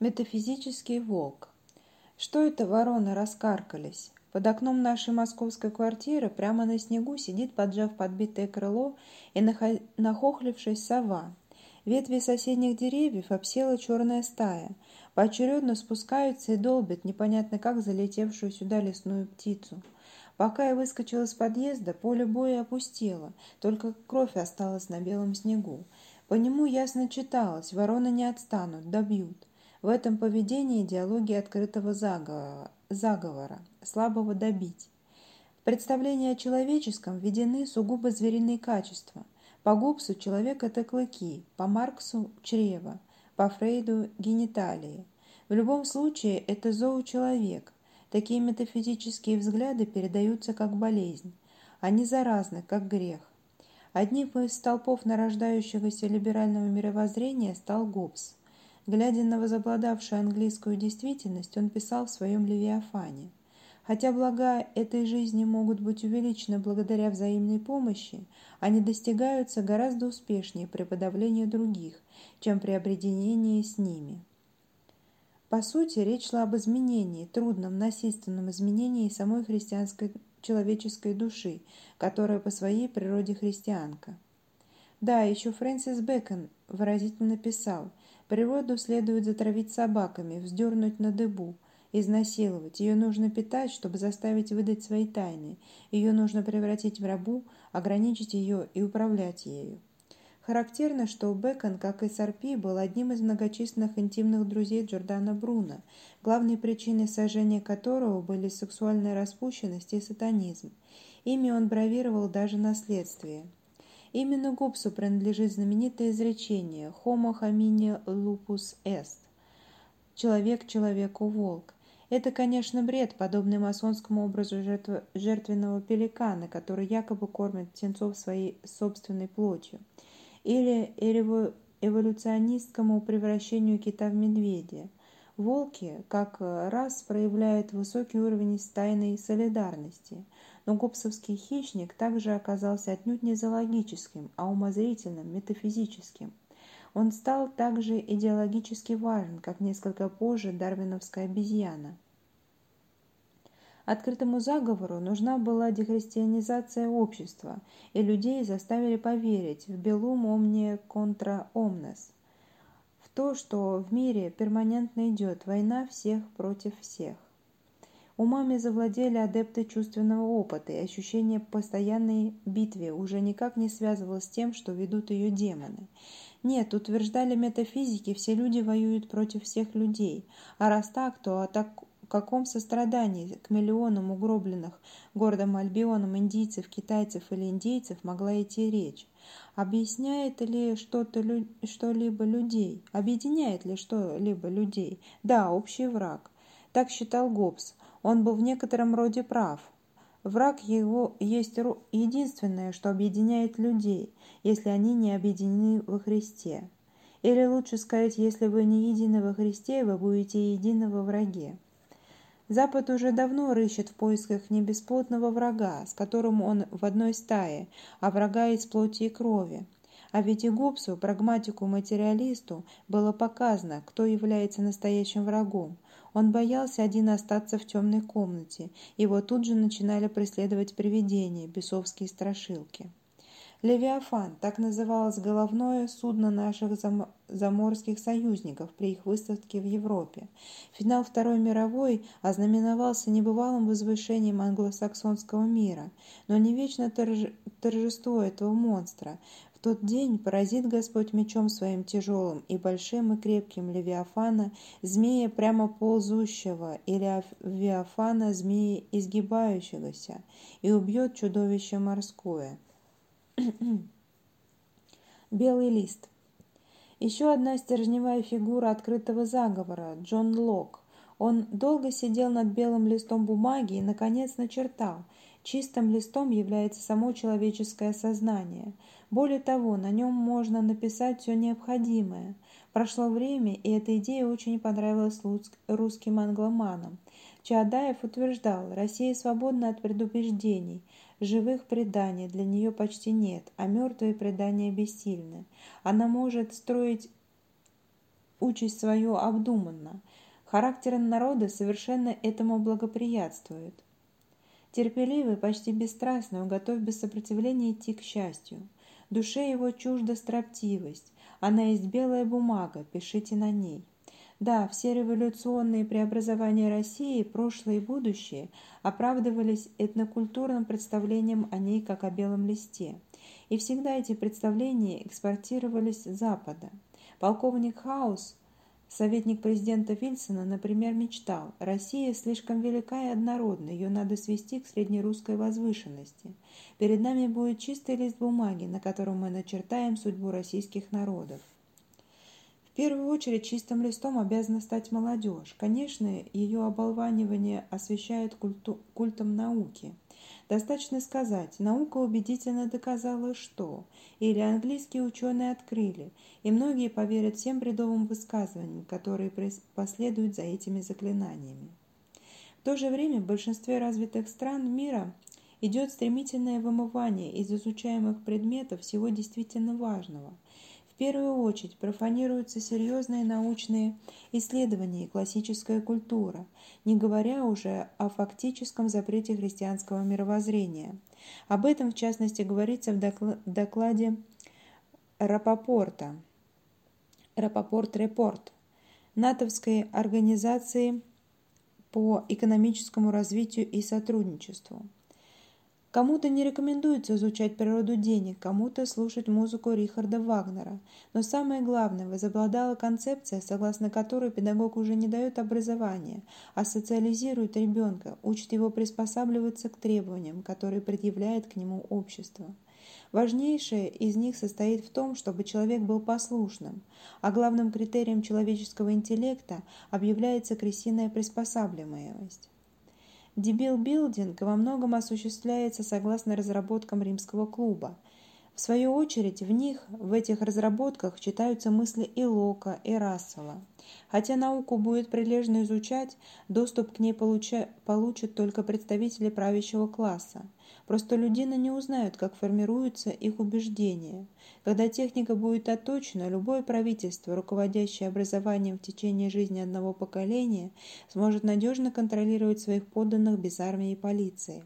Метафизический волк. Что это вороны раскаркались? Под окном нашей московской квартиры прямо на снегу сидит, поджав подбитое крыло и нахохлившись сова. Ветви соседних деревьев обсела черная стая. Поочередно спускаются и долбят непонятно как залетевшую сюда лесную птицу. Пока я выскочил из подъезда, поле боя опустело, только кровь осталась на белом снегу. По нему ясно читалось, вороны не отстанут, добьют. В этом поведении идеология открытого заговора, слабого добить. В представлении о человеческом введены сугубо звериные качества. По Гоббсу человек – это клыки, по Марксу – чрево, по Фрейду – гениталии. В любом случае, это зоочеловек. Такие метафизические взгляды передаются как болезнь. Они заразны, как грех. Одним из столпов нарождающегося либерального мировоззрения стал Гоббс. Глядя на возобладавшую английскую действительность, он писал в своем «Левиафане». Хотя блага этой жизни могут быть увеличены благодаря взаимной помощи, они достигаются гораздо успешнее при подавлении других, чем при объединении с ними. По сути, речь шла об изменении, трудном, насильственном изменении самой христианской человеческой души, которая по своей природе христианка. Да, еще Фрэнсис Бэкон выразительно писал – Природу следует затравить собаками, вздернуть на дыбу, изнасиловать. Ее нужно питать, чтобы заставить выдать свои тайны. Ее нужно превратить в рабу, ограничить ее и управлять ею. Характерно, что Бекон, как и Сарпи, был одним из многочисленных интимных друзей Джордана Бруно, главной причиной сожжения которого были сексуальная распущенность и сатанизм. Ими он бравировал даже наследствие. Именно Гоббсу принадлежит знаменитое изречение «Homo homini lupus est» – «Человек человеку волк». Это, конечно, бред, подобный масонскому образу жертв... жертвенного пеликана, который якобы кормит птенцов своей собственной плотью, или эволюционистскому превращению кита в медведя. Волки как раз проявляют высокий уровень стайной солидарности – но гоббсовский хищник также оказался отнюдь не зоологическим, а умозрительным, метафизическим. Он стал также идеологически важен, как несколько позже дарвиновская обезьяна. Открытому заговору нужна была дехристианизация общества, и людей заставили поверить в «белум omnia contra omnes», в то, что в мире перманентно идет война всех против всех. Умами завладели адепты чувственного опыта, и ощущение постоянной битве уже никак не связывалось с тем, что ведут ее демоны. Нет, утверждали метафизики, все люди воюют против всех людей, а раз так, то о так, каком сострадании к миллионам угробленных городом Альбионом индийцев, китайцев или индейцев могла идти речь? Объясняет ли что-то что-либо людей? Объединяет ли что-либо людей? Да, общий враг. Так считал Гоббс. Он был в некотором роде прав. Враг его есть единственное, что объединяет людей, если они не объединены во Христе. Или лучше сказать, если вы не едины во Христе, вы будете едины во враге. Запад уже давно рыщет в поисках не бесплотного врага, с которым он в одной стае, а врага из плоти и крови. А ведь и Гоббсу, прагматику-материалисту, было показано, кто является настоящим врагом – он боялся один остаться в темной комнате, его тут же начинали преследовать привидения, бесовские страшилки. «Левиафан» – так называлось головное судно наших заморских союзников при их выставке в Европе. Финал Второй мировой ознаменовался небывалым возвышением англосаксонского мира, но не вечно торжество этого монстра, тот день поразит Господь мечом своим тяжелым и большим и крепким Левиафана, змея прямо ползущего, или Левиафана, змеи изгибающегося, и убьет чудовище морское. Белый лист. Еще одна стержневая фигура открытого заговора – Джон Лок. Он долго сидел над белым листом бумаги и, наконец, начертал. Чистым листом является само человеческое сознание – более того, на нем можно написать все необходимое. Прошло время, и эта идея очень понравилась русским англоманам. Чаадаев утверждал, Россия свободна от предубеждений, живых преданий для нее почти нет, а мертвые предания бессильны. Она может строить участь свою обдуманно. Характер народа совершенно этому благоприятствует. Терпеливый, почти бесстрастный, он готов без сопротивления идти к счастью. Душе его чужда строптивость. Она есть белая бумага, пишите на ней. Да, все революционные преобразования России, прошлые и будущие, оправдывались этнокультурным представлением о ней как о белом листе. И всегда эти представления экспортировались с Запада. Полковник Хаус, советник президента Вильсона, например, мечтал, Россия слишком велика и однородна, ее надо свести к среднерусской возвышенности. Перед нами будет чистый лист бумаги, на котором мы начертаем судьбу российских народов первую очередь чистым листом обязана стать молодежь. Конечно, ее оболванивание освещает культу, культом науки. Достаточно сказать, наука убедительно доказала, что, или английские ученые открыли, и многие поверят всем бредовым высказываниям, которые последуют за этими заклинаниями. В то же время в большинстве развитых стран мира идет стремительное вымывание из изучаемых предметов всего действительно важного – первую очередь профанируются серьезные научные исследования и классическая культура, не говоря уже о фактическом запрете христианского мировоззрения. Об этом, в частности, говорится в докладе Рапопорта, Рапопорт-Репорт, натовской организации по экономическому развитию и сотрудничеству. Кому-то не рекомендуется изучать природу денег, кому-то слушать музыку Рихарда Вагнера. Но самое главное, возобладала концепция, согласно которой педагог уже не дает образования, а социализирует ребенка, учит его приспосабливаться к требованиям, которые предъявляет к нему общество. Важнейшее из них состоит в том, чтобы человек был послушным, а главным критерием человеческого интеллекта объявляется крысиная приспосабливаемость. Дебил-билдинг во многом осуществляется согласно разработкам римского клуба. В свою очередь, в них, в этих разработках, читаются мысли и Локка, и Рассела. Хотя науку будет прилежно изучать, доступ к ней получа, получат только представители правящего класса. Простолюдины не узнают, как формируются их убеждения. Когда техника будет отточена, любое правительство, руководящее образованием в течение жизни одного поколения, сможет надежно контролировать своих подданных без армии и полиции.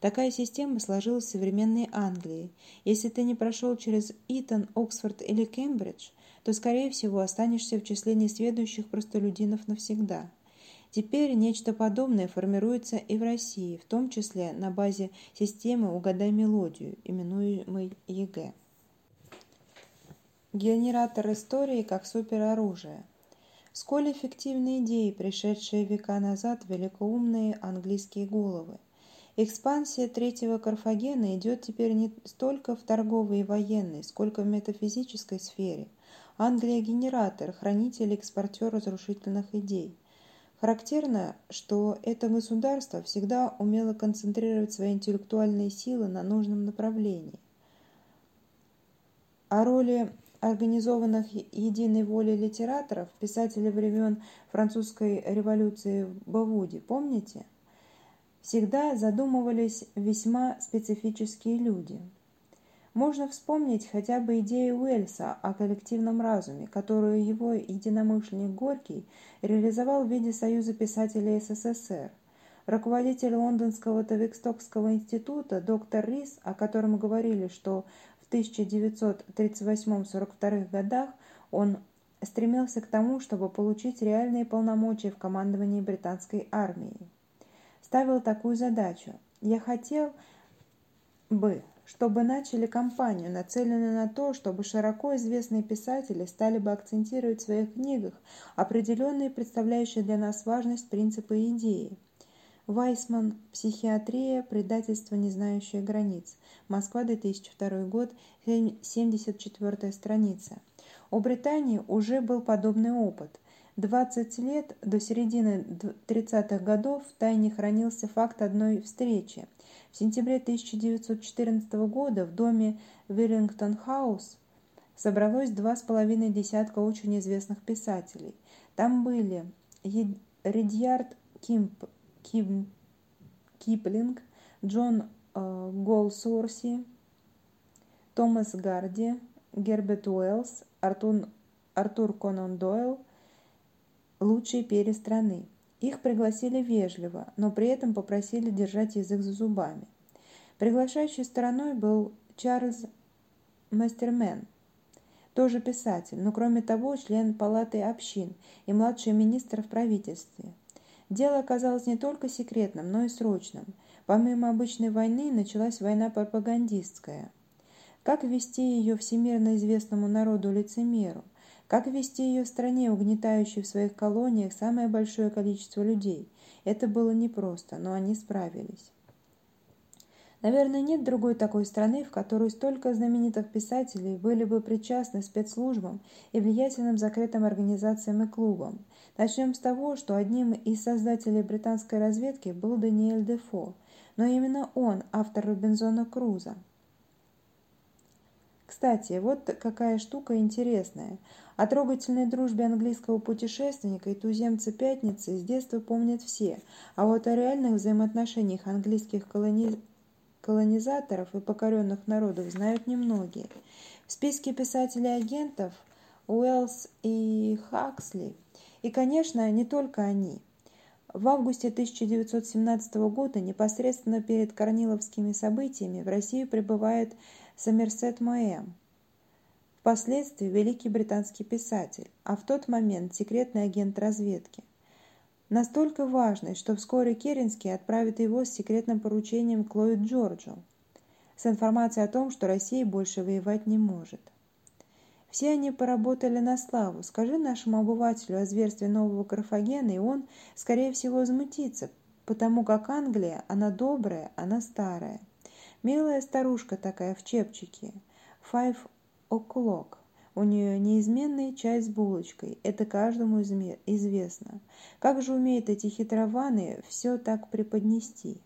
Такая система сложилась в современной Англии. Если ты не прошел через Итон, Оксфорд или Кембридж, то, скорее всего, останешься в числе несведущих простолюдинов навсегда. Теперь нечто подобное формируется и в России, в том числе на базе системы «Угадай мелодию», именуемой ЕГЭ. Генератор истории как супероружие. Сколь эффективны идеи, пришедшие века назад в великоумные английские головы. Экспансия третьего Карфагена идет теперь не столько в торговой и военной, сколько в метафизической сфере. Англия – генератор, хранитель экспортер разрушительных идей. Характерно, что это государство всегда умело концентрировать свои интеллектуальные силы на нужном направлении. О роли организованных единой волей литераторов, писателей времен французской революции в Бавуде, помните? Всегда задумывались весьма специфические люди – можно вспомнить хотя бы идею Уэльса о коллективном разуме, которую его единомышленник Горький реализовал в виде Союза писателей СССР. Руководитель Лондонского Тавикстокского института доктор Рис, о котором говорили, что в 1938-42 годах он стремился к тому, чтобы получить реальные полномочия в командовании британской армией. Ставил такую задачу. «Я хотел бы, чтобы начали кампанию, нацеленную на то, чтобы широко известные писатели стали бы акцентировать в своих книгах определенные представляющие для нас важность принципы и идеи. Вайсман. Психиатрия. Предательство, не знающее границ. Москва, 2002 год. 74 страница. У Британии уже был подобный опыт. 20 лет до середины 30-х годов в тайне хранился факт одной встречи – в сентябре 1914 года в доме Веллингтон-хаус собралось два с половиной десятка очень известных писателей. Там были Редьярд Кимп, Ким, Киплинг, Джон э, Голсуорси, Томас Гарди, Герберт Уэллс, Артур, Артур Конан Дойл, лучшие перья страны. Их пригласили вежливо, но при этом попросили держать язык за зубами. Приглашающей стороной был Чарльз Мастермен, тоже писатель, но кроме того член палаты общин и младший министр в правительстве. Дело оказалось не только секретным, но и срочным. Помимо обычной войны началась война пропагандистская. Как вести ее всемирно известному народу-лицемеру? Как вести ее в стране, угнетающей в своих колониях самое большое количество людей? Это было непросто, но они справились. Наверное, нет другой такой страны, в которой столько знаменитых писателей были бы причастны спецслужбам и влиятельным закрытым организациям и клубам. Начнем с того, что одним из создателей британской разведки был Даниэль Дефо, но именно он автор Робинзона Круза – кстати, вот какая штука интересная. О трогательной дружбе английского путешественника и туземца Пятницы с детства помнят все, а вот о реальных взаимоотношениях английских колони... колонизаторов и покоренных народов знают немногие. В списке писателей-агентов Уэллс и Хаксли, и, конечно, не только они. В августе 1917 года, непосредственно перед Корниловскими событиями, в Россию прибывает Сомерсет Моэм, впоследствии великий британский писатель, а в тот момент секретный агент разведки. Настолько важный, что вскоре Керенский отправит его с секретным поручением к Ллойд Джорджу с информацией о том, что Россия больше воевать не может. Все они поработали на славу. Скажи нашему обывателю о зверстве нового Карфагена, и он, скорее всего, возмутится, потому как Англия, она добрая, она старая. Милая старушка такая в чепчике. Five o'clock. У нее неизменный чай с булочкой. Это каждому известно. Как же умеют эти хитрованные все так преподнести?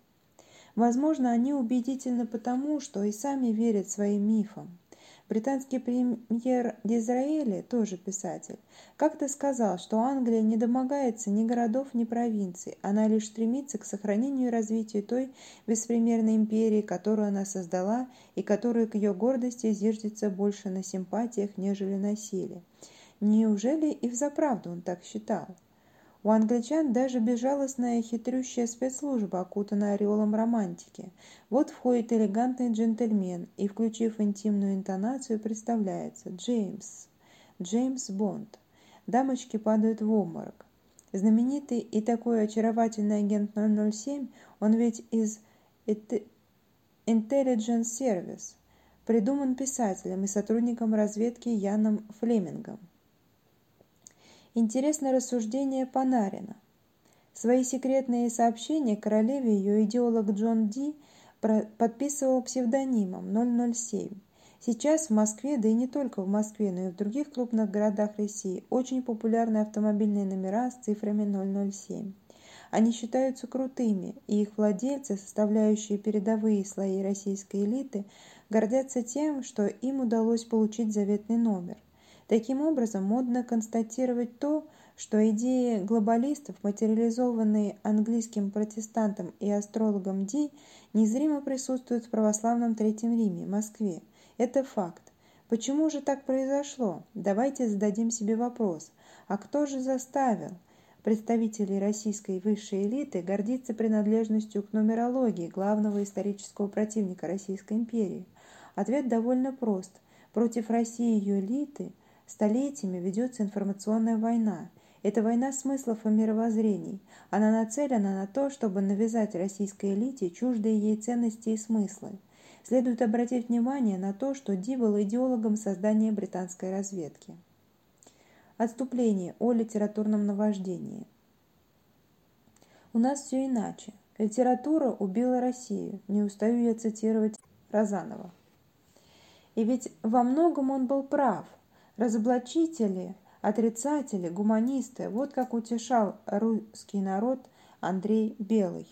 Возможно, они убедительны потому, что и сами верят своим мифам. Британский премьер Дизраэли, тоже писатель, как-то сказал, что Англия не домогается ни городов, ни провинций, она лишь стремится к сохранению и развитию той беспримерной империи, которую она создала и которая к ее гордости зиждется больше на симпатиях, нежели на силе. Неужели и взаправду он так считал? У англичан даже безжалостная хитрющая спецслужба, окутанная ореолом романтики. Вот входит элегантный джентльмен и, включив интимную интонацию, представляется «Джеймс». Джеймс Бонд. Дамочки падают в обморок. Знаменитый и такой очаровательный агент 007, он ведь из Intelligence Service, придуман писателем и сотрудником разведки Яном Флемингом. Интересное рассуждение Панарина. Свои секретные сообщения королеве ее идеолог Джон Ди подписывал псевдонимом 007. Сейчас в Москве, да и не только в Москве, но и в других крупных городах России очень популярны автомобильные номера с цифрами 007. Они считаются крутыми, и их владельцы, составляющие передовые слои российской элиты, гордятся тем, что им удалось получить заветный номер. Таким образом, модно констатировать то, что идеи глобалистов, материализованные английским протестантом и астрологом Ди, незримо присутствуют в православном Третьем Риме, Москве. Это факт. Почему же так произошло? Давайте зададим себе вопрос. А кто же заставил представителей российской высшей элиты гордиться принадлежностью к нумерологии главного исторического противника Российской империи? Ответ довольно прост. Против России ее элиты – Столетиями ведется информационная война. Это война смыслов и мировоззрений. Она нацелена на то, чтобы навязать российской элите чуждые ей ценности и смыслы. Следует обратить внимание на то, что Ди был идеологом создания британской разведки. Отступление о литературном наваждении. У нас все иначе. Литература убила Россию. Не устаю я цитировать Розанова. И ведь во многом он был прав – Разоблачители, отрицатели, гуманисты – вот как утешал русский народ Андрей Белый.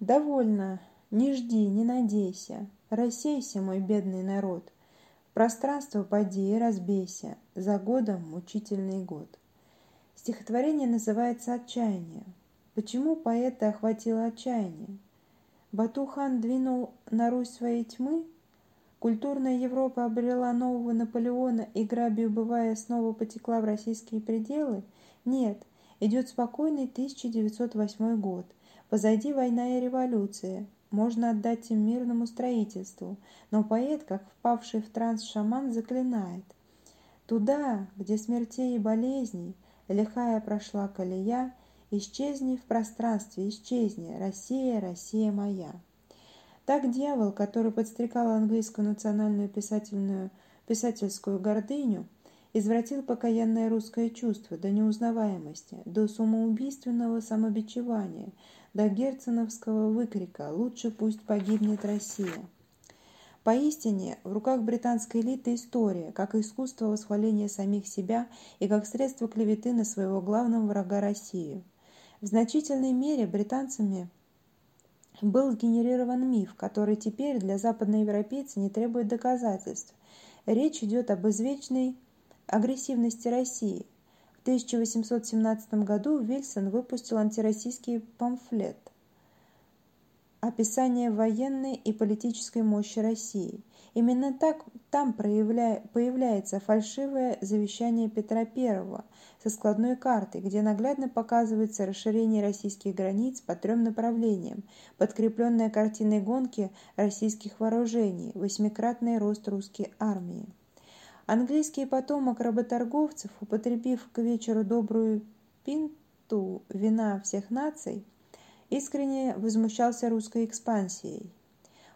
«Довольно, не жди, не надейся, рассейся, мой бедный народ, в пространство поди и разбейся, за годом мучительный год». Стихотворение называется «Отчаяние». Почему поэта охватило отчаяние? Батухан двинул на Русь своей тьмы – Культурная Европа обрела нового Наполеона и, грабя убывая, снова потекла в российские пределы? Нет, идет спокойный 1908 год. Позади война и революция. Можно отдать им мирному строительству. Но поэт, как впавший в транс шаман, заклинает. Туда, где смертей и болезней, лихая прошла колея, исчезни в пространстве, исчезни, Россия, Россия моя. Так дьявол, который подстрекал английскую национальную писательную, писательскую гордыню, извратил покаянное русское чувство до неузнаваемости, до самоубийственного самобичевания, до герценовского выкрика «Лучше пусть погибнет Россия». Поистине, в руках британской элиты история, как искусство восхваления самих себя и как средство клеветы на своего главного врага Россию. В значительной мере британцами – был сгенерирован миф, который теперь для западноевропейца не требует доказательств. Речь идет об извечной агрессивности России. В 1817 году Вильсон выпустил антироссийский памфлет «Описание военной и политической мощи России». Именно так там проявля... появляется фальшивое завещание Петра I со складной картой, где наглядно показывается расширение российских границ по трем направлениям, подкрепленная картиной гонки российских вооружений, восьмикратный рост русской армии. Английский потомок работорговцев, употребив к вечеру добрую пинту вина всех наций, искренне возмущался русской экспансией.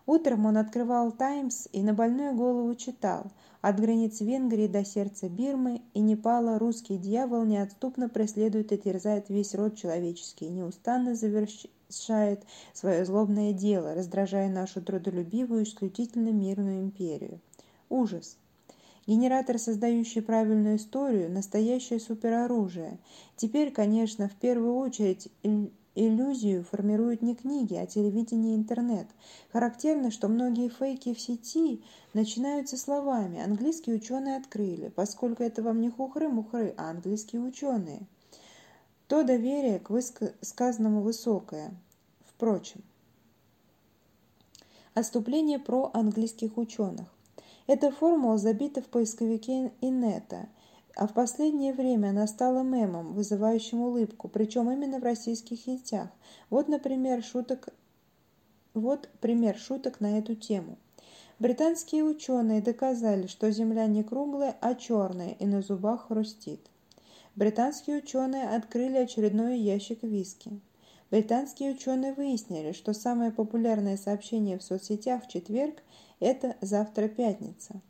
Утром он открывал «Таймс» и на больную голову читал «От границ Венгрии до сердца Бирмы и Непала русский дьявол неотступно преследует и терзает весь род человеческий, неустанно завершает свое злобное дело, раздражая нашу трудолюбивую, исключительно мирную империю». Ужас! Генератор, создающий правильную историю, настоящее супероружие. Теперь, конечно, в первую очередь Иллюзию формируют не книги, а телевидение и интернет. Характерно, что многие фейки в сети начинаются словами «английские ученые открыли», поскольку это вам не хухры-мухры, а английские ученые. То доверие к сказанному высокое. Впрочем, отступление про английских ученых. Эта формула забита в поисковике Инета – а в последнее время она стала мемом, вызывающим улыбку, причем именно в российских сетях. Вот, например, шуток, вот пример шуток на эту тему. Британские ученые доказали, что Земля не круглая, а черная и на зубах хрустит. Британские ученые открыли очередной ящик виски. Британские ученые выяснили, что самое популярное сообщение в соцсетях в четверг – это «Завтра пятница».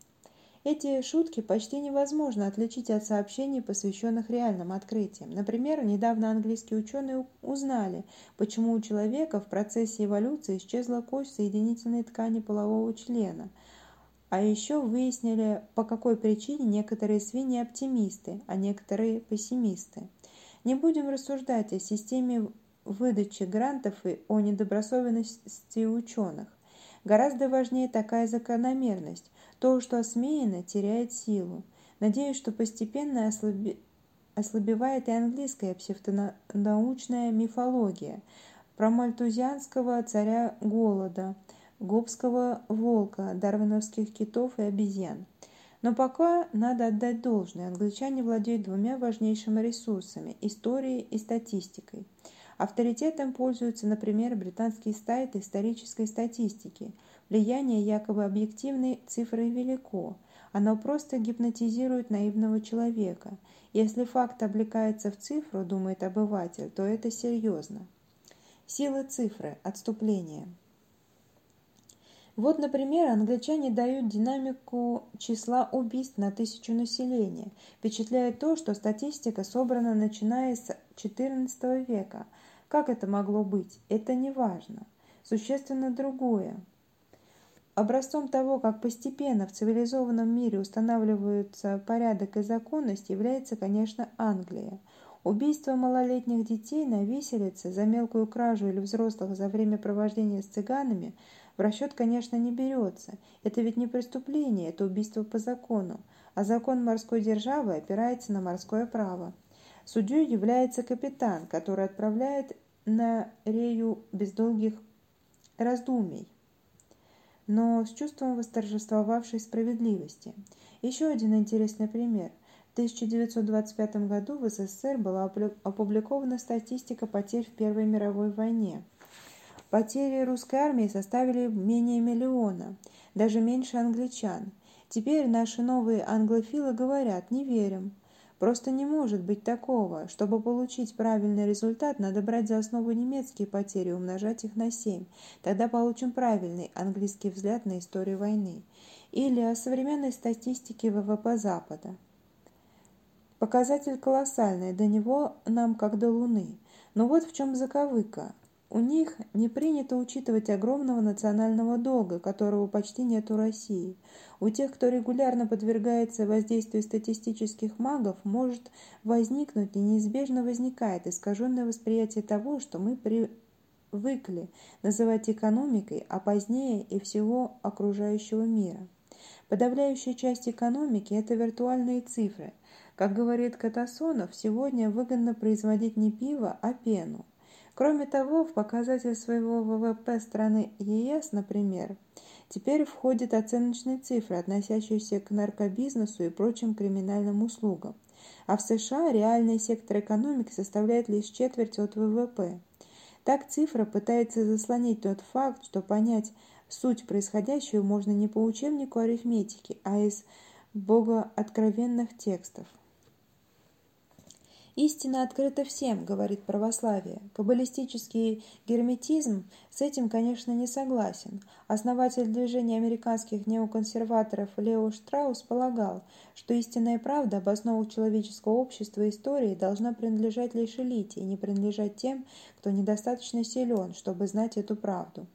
Эти шутки почти невозможно отличить от сообщений, посвященных реальным открытиям. Например, недавно английские ученые узнали, почему у человека в процессе эволюции исчезла кость соединительной ткани полового члена. А еще выяснили, по какой причине некоторые свиньи оптимисты, а некоторые пессимисты. Не будем рассуждать о системе выдачи грантов и о недобросовестности ученых. Гораздо важнее такая закономерность. То, что осмеяно, теряет силу. Надеюсь, что постепенно ослаби... ослабевает и английская псевдонаучная мифология про мальтузианского царя голода, гобского волка, дарвиновских китов и обезьян. Но пока надо отдать должное, англичане владеют двумя важнейшими ресурсами – историей и статистикой. Авторитетом пользуются, например, британские сайты исторической статистики – Влияние якобы объективной цифры велико. Оно просто гипнотизирует наивного человека. Если факт облекается в цифру, думает обыватель, то это серьезно. Сила цифры. Отступление. Вот, например, англичане дают динамику числа убийств на тысячу населения. Впечатляет то, что статистика собрана начиная с XIV века. Как это могло быть? Это не важно. Существенно другое. Образцом того, как постепенно в цивилизованном мире устанавливаются порядок и законность, является, конечно, Англия. Убийство малолетних детей на виселице за мелкую кражу или взрослых за время провождения с цыганами в расчет, конечно, не берется. Это ведь не преступление, это убийство по закону. А закон морской державы опирается на морское право. Судьей является капитан, который отправляет на рею без долгих раздумий. Но с чувством восторжествовавшей справедливости. Еще один интересный пример. В 1925 году в СССР была опубликована статистика потерь в Первой мировой войне. Потери русской армии составили менее миллиона, даже меньше англичан. Теперь наши новые англофилы говорят «не верим». Просто не может быть такого. Чтобы получить правильный результат, надо брать за основу немецкие потери и умножать их на 7. Тогда получим правильный английский взгляд на историю войны. Или о современной статистике ВВП Запада. Показатель колоссальный, до него нам как до Луны. Но вот в чем заковыка. У них не принято учитывать огромного национального долга, которого почти нет у России. У тех, кто регулярно подвергается воздействию статистических магов, может возникнуть и неизбежно возникает искаженное восприятие того, что мы привыкли называть экономикой, а позднее и всего окружающего мира. Подавляющая часть экономики – это виртуальные цифры. Как говорит Катасонов, сегодня выгодно производить не пиво, а пену. Кроме того, в показатель своего ВВП страны ЕС, например, теперь входят оценочные цифры, относящиеся к наркобизнесу и прочим криминальным услугам. А в США реальный сектор экономики составляет лишь четверть от ВВП. Так цифра пытается заслонить тот факт, что понять суть происходящего можно не по учебнику арифметики, а из богооткровенных текстов. Истина открыта всем, говорит православие. Каббалистический герметизм с этим, конечно, не согласен. Основатель движения американских неоконсерваторов Лео Штраус полагал, что истинная правда об основах человеческого общества и истории должна принадлежать лишь элите и не принадлежать тем, кто недостаточно силен, чтобы знать эту правду.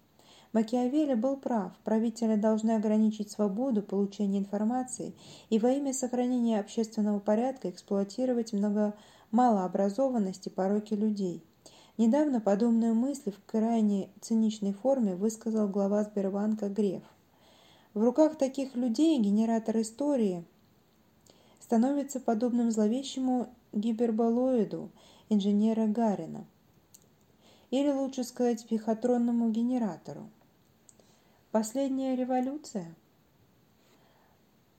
Макиавелли был прав, правители должны ограничить свободу получения информации и во имя сохранения общественного порядка эксплуатировать много малообразованности пороки людей. Недавно подобную мысль в крайне циничной форме высказал глава Сбербанка Греф. В руках таких людей генератор истории становится подобным зловещему гиперболоиду инженера Гарина. Или лучше сказать психотронному генератору. Последняя революция –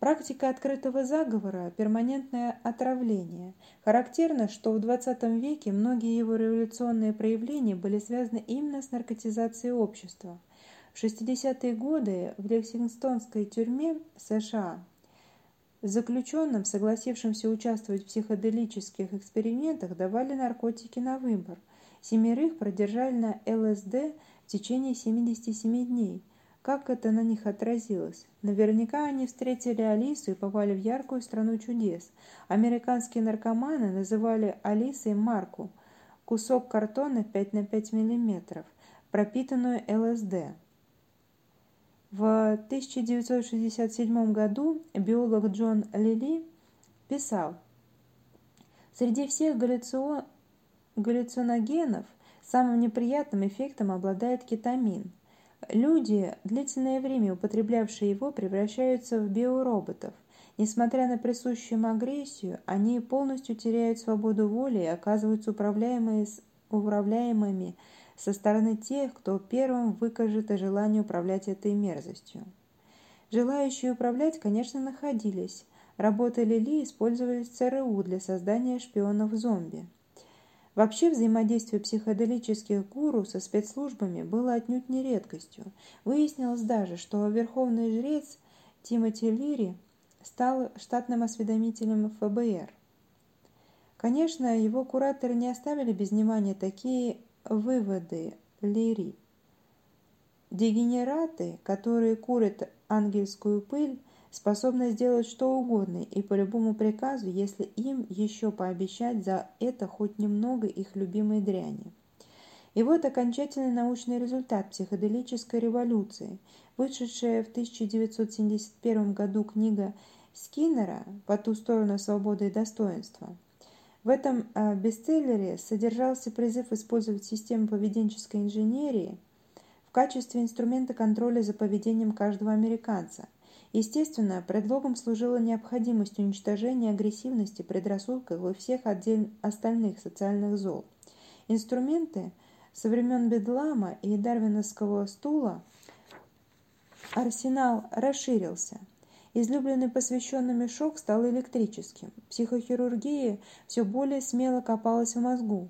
Практика открытого заговора – перманентное отравление. Характерно, что в XX веке многие его революционные проявления были связаны именно с наркотизацией общества. В 60-е годы в Лексингтонской тюрьме США заключенным, согласившимся участвовать в психоделических экспериментах, давали наркотики на выбор. Семерых продержали на ЛСД в течение 77 дней – как это на них отразилось? Наверняка они встретили Алису и попали в яркую страну чудес. Американские наркоманы называли Алисой марку – кусок картона 5 на 5 мм, пропитанную ЛСД. В 1967 году биолог Джон Лили писал, «Среди всех галлюциногенов самым неприятным эффектом обладает кетамин – Люди, длительное время употреблявшие его, превращаются в биороботов. Несмотря на присущую им агрессию, они полностью теряют свободу воли и оказываются управляемыми со стороны тех, кто первым выкажет желание управлять этой мерзостью. Желающие управлять, конечно, находились. Работы Лили использовались в ЦРУ для создания шпионов-зомби. Вообще взаимодействие психоделических гуру со спецслужбами было отнюдь не редкостью. Выяснилось даже, что верховный жрец Тимоти Лири стал штатным осведомителем ФБР. Конечно, его кураторы не оставили без внимания такие выводы Лири. Дегенераты, которые курят ангельскую пыль, способны сделать что угодно и по любому приказу, если им еще пообещать за это хоть немного их любимой дряни. И вот окончательный научный результат психоделической революции, вышедшая в 1971 году книга Скиннера «По ту сторону свободы и достоинства». В этом э, бестселлере содержался призыв использовать систему поведенческой инженерии в качестве инструмента контроля за поведением каждого американца – Естественно, предлогом служила необходимость уничтожения агрессивности, предрассудков и всех отдельных остальных социальных зол. Инструменты со времен Бедлама и Дарвиновского стула арсенал расширился. Излюбленный посвященными шок стал электрическим. Психохирургия все более смело копалась в мозгу.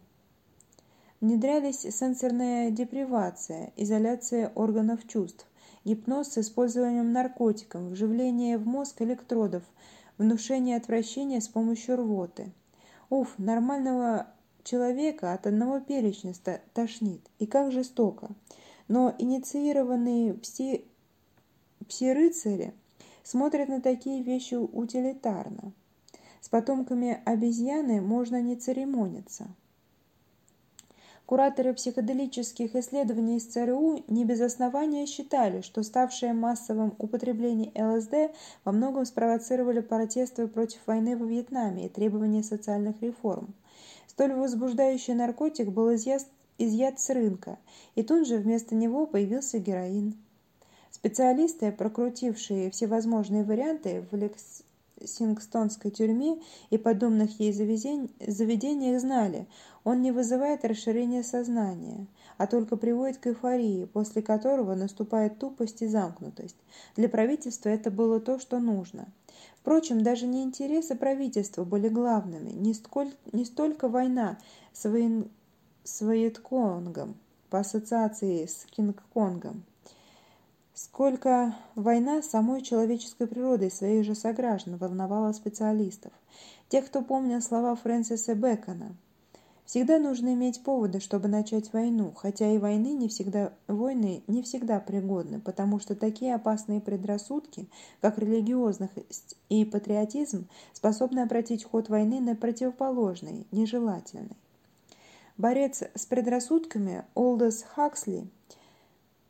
Внедрялись сенсорная депривация, изоляция органов чувств, гипноз с использованием наркотиков, вживление в мозг электродов, внушение отвращения с помощью рвоты. Уф, нормального человека от одного перечня тошнит. И как жестоко. Но инициированные пси... пси-рыцари смотрят на такие вещи утилитарно. С потомками обезьяны можно не церемониться. Кураторы психоделических исследований из ЦРУ не без основания считали, что ставшее массовым употребление ЛСД во многом спровоцировали протесты против войны во Вьетнаме и требования социальных реформ. Столь возбуждающий наркотик был изъят, изъят с рынка, и тут же вместо него появился героин. Специалисты, прокрутившие всевозможные варианты в Лексингтонской тюрьме и подобных ей заведениях, знали, он не вызывает расширения сознания, а только приводит к эйфории, после которого наступает тупость и замкнутость. Для правительства это было то, что нужно – Впрочем, даже не интересы правительства были главными, не, сколь, не столько война с, воен, с Вьетконгом по ассоциации с Кинг-Конгом, сколько война самой человеческой природой своих же сограждан волновала специалистов, тех, кто помнил слова Фрэнсиса Бэкона – Всегда нужно иметь поводы, чтобы начать войну, хотя и войны не всегда, войны не всегда пригодны, потому что такие опасные предрассудки, как религиозность и патриотизм, способны обратить ход войны на противоположный, нежелательный. Борец с предрассудками Олдос Хаксли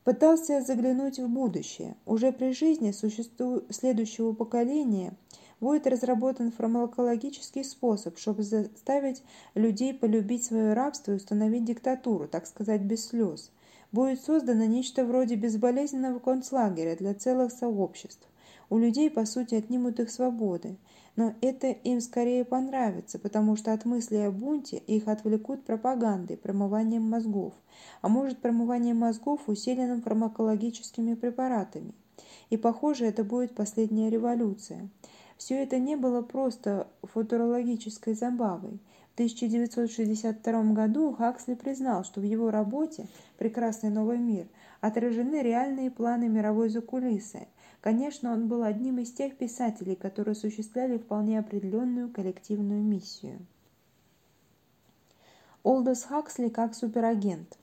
пытался заглянуть в будущее. Уже при жизни существу... следующего поколения – будет разработан фармакологический способ, чтобы заставить людей полюбить свое рабство и установить диктатуру, так сказать, без слез. Будет создано нечто вроде безболезненного концлагеря для целых сообществ. У людей, по сути, отнимут их свободы. Но это им скорее понравится, потому что от мысли о бунте их отвлекут пропагандой, промыванием мозгов. А может, промыванием мозгов, усиленным фармакологическими препаратами. И, похоже, это будет последняя революция. Все это не было просто футурологической забавой. В 1962 году Хаксли признал, что в его работе «Прекрасный новый мир» отражены реальные планы мировой закулисы. Конечно, он был одним из тех писателей, которые осуществляли вполне определенную коллективную миссию. Олдос Хаксли как суперагент.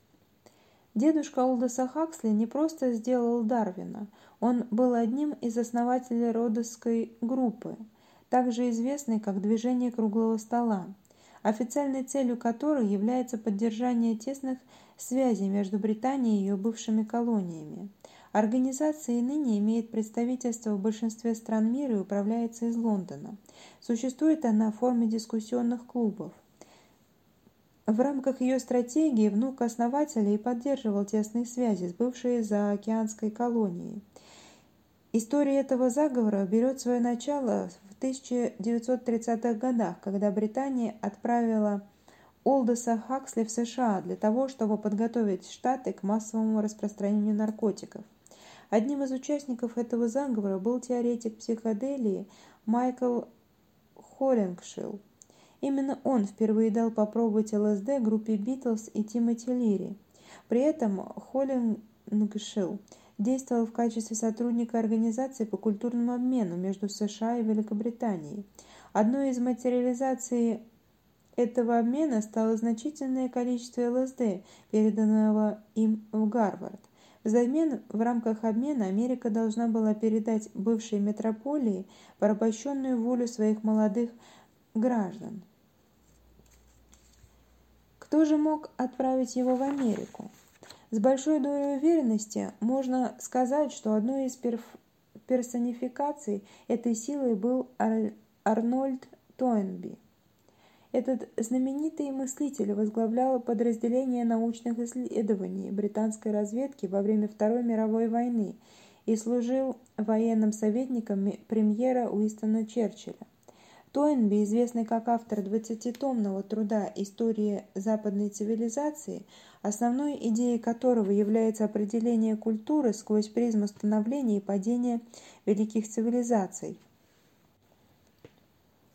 Дедушка Олдоса Хаксли не просто сделал Дарвина, он был одним из основателей Родосской группы, также известной как «Движение круглого стола», официальной целью которой является поддержание тесных связей между Британией и ее бывшими колониями. Организация и ныне имеет представительство в большинстве стран мира и управляется из Лондона. Существует она в форме дискуссионных клубов – в рамках ее стратегии внук основателя и поддерживал тесные связи с бывшей заокеанской колонией. История этого заговора берет свое начало в 1930-х годах, когда Британия отправила Олдоса Хаксли в США для того, чтобы подготовить Штаты к массовому распространению наркотиков. Одним из участников этого заговора был теоретик психоделии Майкл Холлингшилл. Именно он впервые дал попробовать ЛСД группе Битлз и Тимоти Лири. При этом Холлингшилл действовал в качестве сотрудника организации по культурному обмену между США и Великобританией. Одной из материализаций этого обмена стало значительное количество ЛСД, переданного им в Гарвард. Взамен в рамках обмена Америка должна была передать бывшей метрополии порабощенную волю своих молодых граждан. Кто же мог отправить его в Америку? С большой долей уверенности можно сказать, что одной из перф... персонификаций этой силы был Ар... Арнольд Тойнби. Этот знаменитый мыслитель возглавлял подразделение научных исследований британской разведки во время Второй мировой войны и служил военным советником премьера Уистона Черчилля. Тойнби, известный как автор двадцатитомного труда «История западной цивилизации», основной идеей которого является определение культуры сквозь призму становления и падения великих цивилизаций.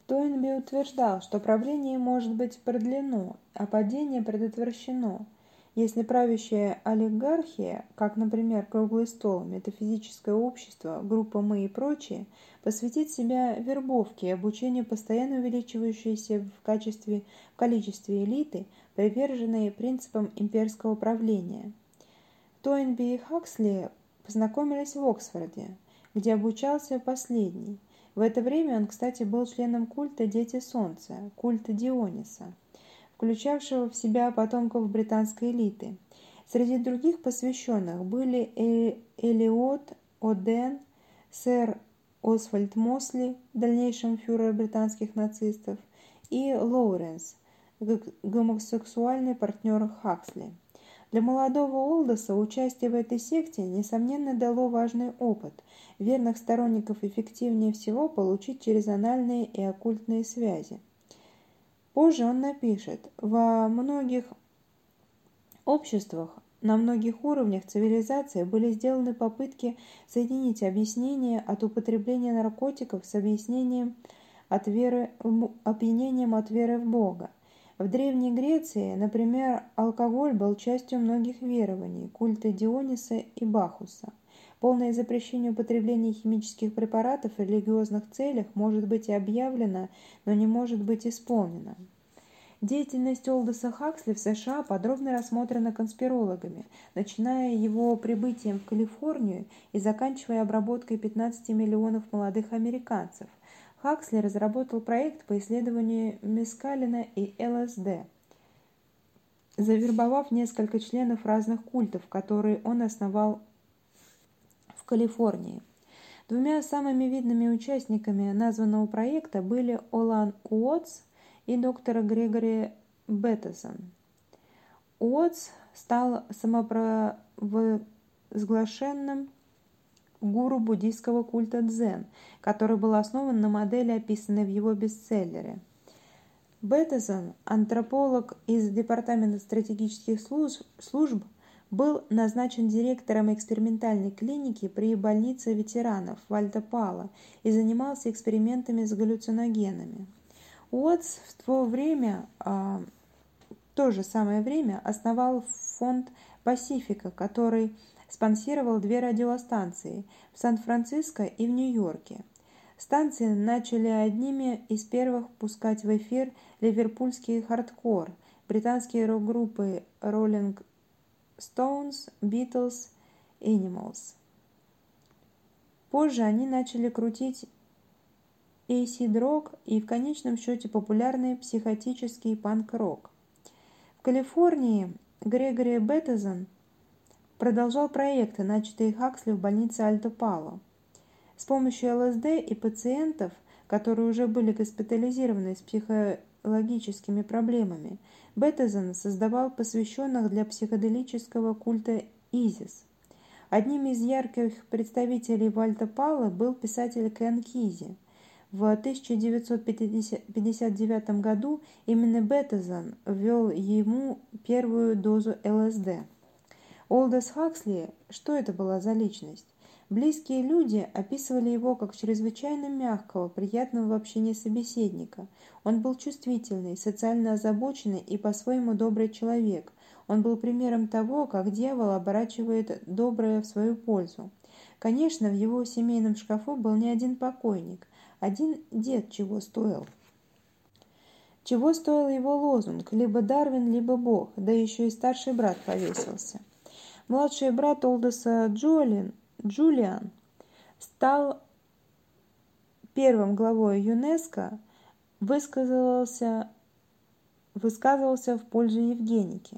Тойнби утверждал, что правление может быть продлено, а падение предотвращено – если правящая олигархия, как, например, круглый стол, метафизическое общество, группа «Мы» и прочие, посвятит себя вербовке и обучению постоянно увеличивающейся в, качестве, в количестве элиты, приверженной принципам имперского правления. Тойнби и Хаксли познакомились в Оксфорде, где обучался последний. В это время он, кстати, был членом культа «Дети Солнца», культа Диониса включавшего в себя потомков британской элиты. Среди других посвященных были э Элиот Оден, сэр Освальд Мосли, дальнейшем фюрер британских нацистов, и Лоуренс, гомосексуальный партнер Хаксли. Для молодого Олдоса участие в этой секте, несомненно, дало важный опыт. Верных сторонников эффективнее всего получить через анальные и оккультные связи. Позже он напишет, во многих обществах, на многих уровнях цивилизации были сделаны попытки соединить объяснение от употребления наркотиков с объяснением от веры, опьянением от веры в Бога. В Древней Греции, например, алкоголь был частью многих верований, культа Диониса и Бахуса – Полное запрещение употребления химических препаратов в религиозных целях может быть и объявлено, но не может быть исполнено. Деятельность Олдоса Хаксли в США подробно рассмотрена конспирологами, начиная его прибытием в Калифорнию и заканчивая обработкой 15 миллионов молодых американцев. Хаксли разработал проект по исследованию мескалина и ЛСД, завербовав несколько членов разных культов, которые он основал Калифорнии. Двумя самыми видными участниками названного проекта были Олан Уотс и доктора Грегори Беттесон. Уотс стал самопровозглашенным гуру буддийского культа дзен, который был основан на модели, описанной в его бестселлере. Беттесон, антрополог из Департамента стратегических служб, был назначен директором экспериментальной клиники при больнице ветеранов Вальда-Пала и занимался экспериментами с галлюциногенами. Уотс в то время, а, в то же самое время основал фонд «Пасифика», который спонсировал две радиостанции в Сан-Франциско и в Нью-Йорке. Станции начали одними из первых пускать в эфир ливерпульский хардкор, британские рок-группы Rolling Stones, Beatles, Animals. Позже они начали крутить эйсид-рок и в конечном счете популярный психотический панк-рок. В Калифорнии Грегори Беттезон продолжал проекты, начатые Хаксли в больнице Альто-Пало. С помощью ЛСД и пациентов, которые уже были госпитализированы с психологическими проблемами, Беттезен создавал посвященных для психоделического культа Изис. Одним из ярких представителей Вальта Пала был писатель Кен Кизи. В 1959 году именно Беттезен ввел ему первую дозу ЛСД. Олдос Хаксли, что это была за личность? Близкие люди описывали его как чрезвычайно мягкого, приятного в общении собеседника. Он был чувствительный, социально озабоченный и по-своему добрый человек. Он был примером того, как дьявол оборачивает доброе в свою пользу. Конечно, в его семейном шкафу был не один покойник. Один дед чего стоил. Чего стоил его лозунг «Либо Дарвин, либо Бог», да еще и старший брат повесился. Младший брат Олдоса Джолин Джулиан стал первым главой ЮНЕСКО, высказывался, высказывался в пользу Евгеники.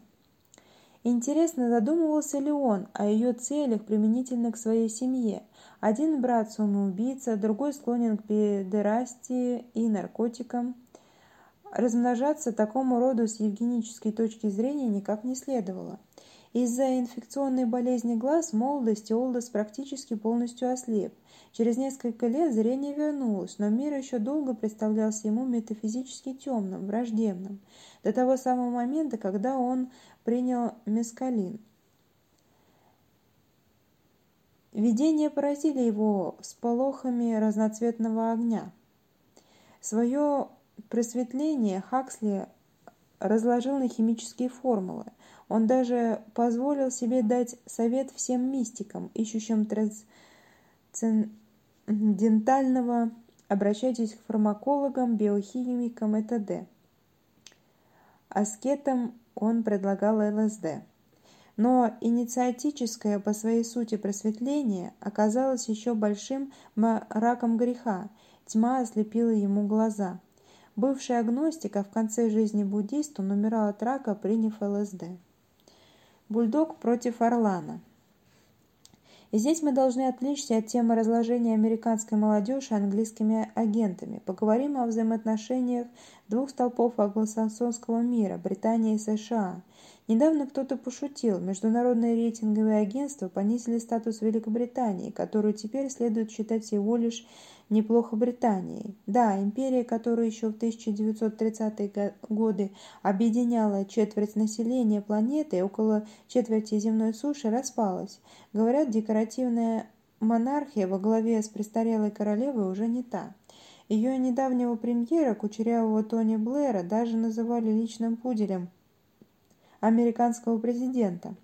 Интересно, задумывался ли он о ее целях применительно к своей семье. Один брат самоубийца, другой склонен к педерастии и наркотикам. Размножаться такому роду с евгенической точки зрения никак не следовало. Из-за инфекционной болезни глаз в молодости Олдос практически полностью ослеп. Через несколько лет зрение вернулось, но мир еще долго представлялся ему метафизически темным, враждебным, до того самого момента, когда он принял мескалин. Видения поразили его сполохами разноцветного огня. Свое просветление Хаксли разложил на химические формулы. Он даже позволил себе дать совет всем мистикам, ищущим трансцендентального «обращайтесь к фармакологам, биохимикам и т.д.». Аскетам он предлагал ЛСД. Но инициатическое по своей сути просветление оказалось еще большим раком греха, тьма ослепила ему глаза. Бывший агностик, а в конце жизни буддист, он умирал от рака, приняв ЛСД. Бульдог против Орлана. И здесь мы должны отвлечься от темы разложения американской молодежи английскими агентами. Поговорим о взаимоотношениях двух столпов англосаксонского мира – Британии и США – Недавно кто-то пошутил, международные рейтинговые агентства понизили статус Великобритании, которую теперь следует считать всего лишь неплохо Британией. Да, империя, которая еще в 1930-е годы объединяла четверть населения планеты и около четверти земной суши, распалась. Говорят, декоративная монархия во главе с престарелой королевой уже не та. Ее недавнего премьера, кучерявого Тони Блэра, даже называли личным пуделем – американского президента.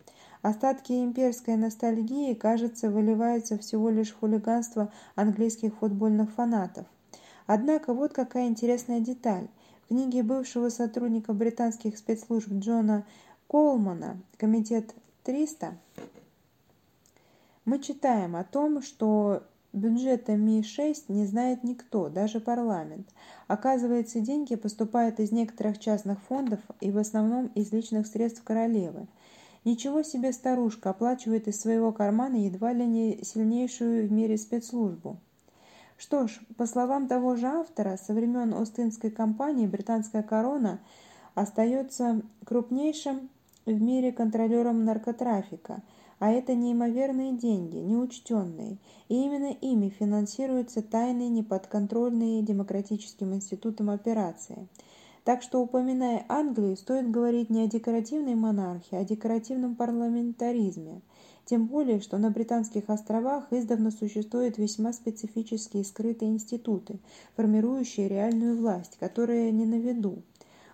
Остатки имперской ностальгии, кажется, выливаются всего лишь в хулиганство английских футбольных фанатов. Однако вот какая интересная деталь. В книге бывшего сотрудника британских спецслужб Джона Колмана «Комитет 300» мы читаем о том, что Бюджета Ми-6 не знает никто, даже парламент. Оказывается, деньги поступают из некоторых частных фондов и в основном из личных средств королевы. Ничего себе старушка оплачивает из своего кармана едва ли не сильнейшую в мире спецслужбу. Что ж, по словам того же автора, со времен Остинской кампании британская корона остается крупнейшим в мире контролером наркотрафика – а это неимоверные деньги, неучтенные, и именно ими финансируются тайные, неподконтрольные демократическим институтам операции. Так что, упоминая Англию, стоит говорить не о декоративной монархии, а о декоративном парламентаризме. Тем более, что на Британских островах издавна существуют весьма специфические скрытые институты, формирующие реальную власть, которая не на виду.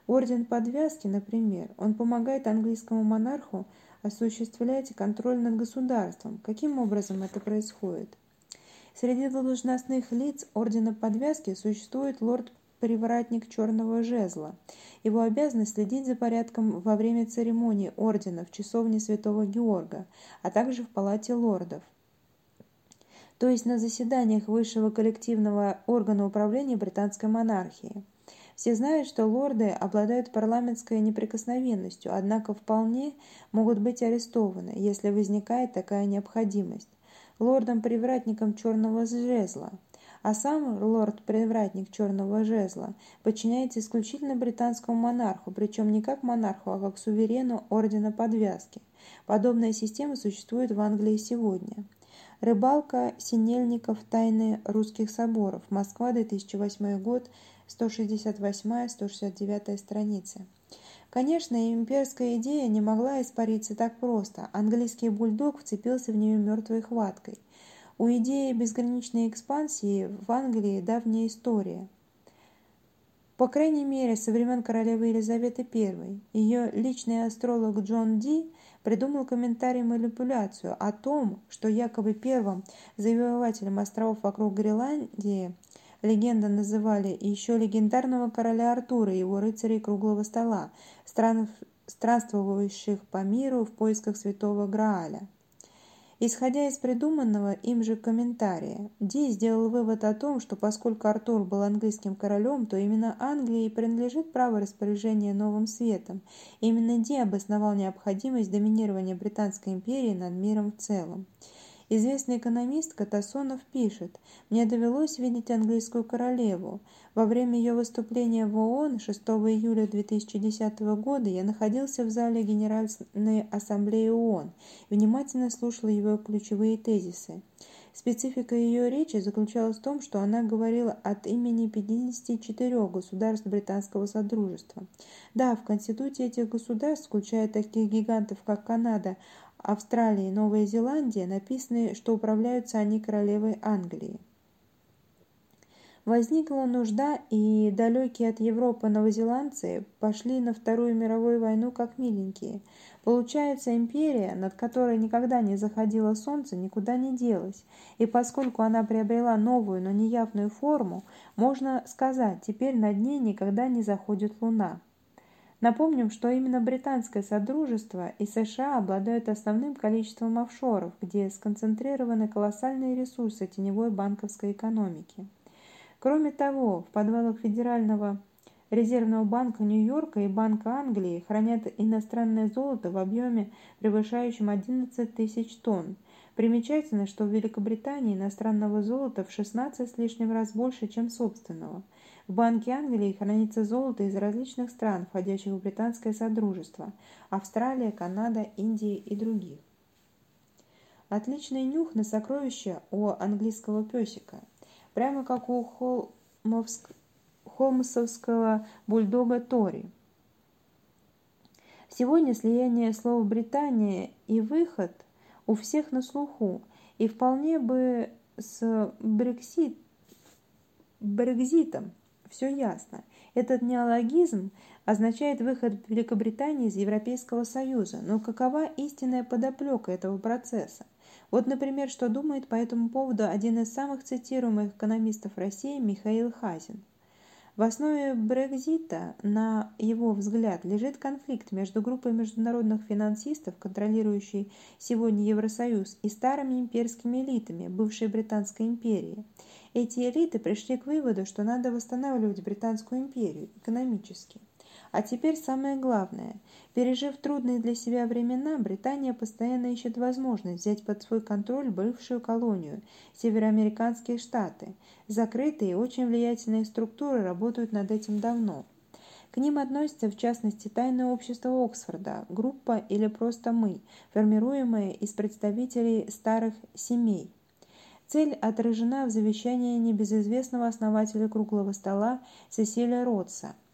Орден подвязки, например, он помогает английскому монарху осуществлять контроль над государством. Каким образом это происходит? Среди должностных лиц Ордена Подвязки существует лорд-привратник Черного Жезла. Его обязанность следить за порядком во время церемонии Ордена в часовне Святого Георга, а также в Палате лордов то есть на заседаниях высшего коллективного органа управления британской монархии. Все знают, что лорды обладают парламентской неприкосновенностью, однако вполне могут быть арестованы, если возникает такая необходимость. Лордом-привратником черного жезла. А сам лорд-привратник черного жезла подчиняется исключительно британскому монарху, причем не как монарху, а как суверену ордена подвязки. Подобная система существует в Англии сегодня. Рыбалка Синельников «Тайны русских соборов». Москва, 2008 год, 168-169 страницы. Конечно, имперская идея не могла испариться так просто. Английский бульдог вцепился в нее мертвой хваткой. У идеи безграничной экспансии в Англии давняя история. По крайней мере, со времен королевы Елизаветы I. Ее личный астролог Джон Ди придумал комментарий-манипуляцию о том, что якобы первым завоевателем островов вокруг Гренландии – Легенда называли еще легендарного короля Артура и его рыцарей круглого стола, стран... странствующих по миру в поисках святого Грааля. Исходя из придуманного им же комментария, Ди сделал вывод о том, что поскольку Артур был английским королем, то именно Англии принадлежит право распоряжения новым светом. Именно Ди обосновал необходимость доминирования Британской империи над миром в целом. Известный экономист Катасонов пишет, «Мне довелось видеть английскую королеву. Во время ее выступления в ООН 6 июля 2010 года я находился в зале Генеральной Ассамблеи ООН внимательно слушал его ключевые тезисы. Специфика ее речи заключалась в том, что она говорила от имени 54 государств Британского Содружества. Да, в Конституции этих государств, включая таких гигантов, как Канада, Австралия и Новая Зеландия, написано, что управляются они королевой Англии. Возникла нужда, и далекие от Европы новозеландцы пошли на Вторую мировую войну как миленькие. Получается, империя, над которой никогда не заходило солнце, никуда не делась, и поскольку она приобрела новую, но неявную форму, можно сказать, теперь над ней никогда не заходит луна. Напомним, что именно британское содружество и США обладают основным количеством офшоров, где сконцентрированы колоссальные ресурсы теневой банковской экономики. Кроме того, в подвалах Федерального резервного банка Нью-Йорка и Банка Англии хранят иностранное золото в объеме, превышающем 11 тысяч тонн. Примечательно, что в Великобритании иностранного золота в 16 с лишним раз больше, чем собственного. В Банке Англии хранится золото из различных стран, входящих в британское содружество – Австралия, Канада, Индия и других. Отличный нюх на сокровища у английского песика – прямо как у холмовск... холмсовского бульдога Тори. Сегодня слияние слов «Британия» и «выход» у всех на слуху, и вполне бы с Брексит, Брекзитом все ясно. Этот неологизм означает выход Великобритании из Европейского Союза, но какова истинная подоплека этого процесса? Вот, например, что думает по этому поводу один из самых цитируемых экономистов России Михаил Хазин. В основе Брекзита, на его взгляд, лежит конфликт между группой международных финансистов, контролирующей сегодня Евросоюз, и старыми имперскими элитами бывшей Британской империи. Эти элиты пришли к выводу, что надо восстанавливать Британскую империю экономически. А теперь самое главное. Пережив трудные для себя времена, Британия постоянно ищет возможность взять под свой контроль бывшую колонию – североамериканские штаты. Закрытые и очень влиятельные структуры работают над этим давно. К ним относятся, в частности, Тайное общество Оксфорда, группа или просто мы, формируемая из представителей старых семей. Цель отражена в завещании небезызвестного основателя круглого стола Сесилия Ротса –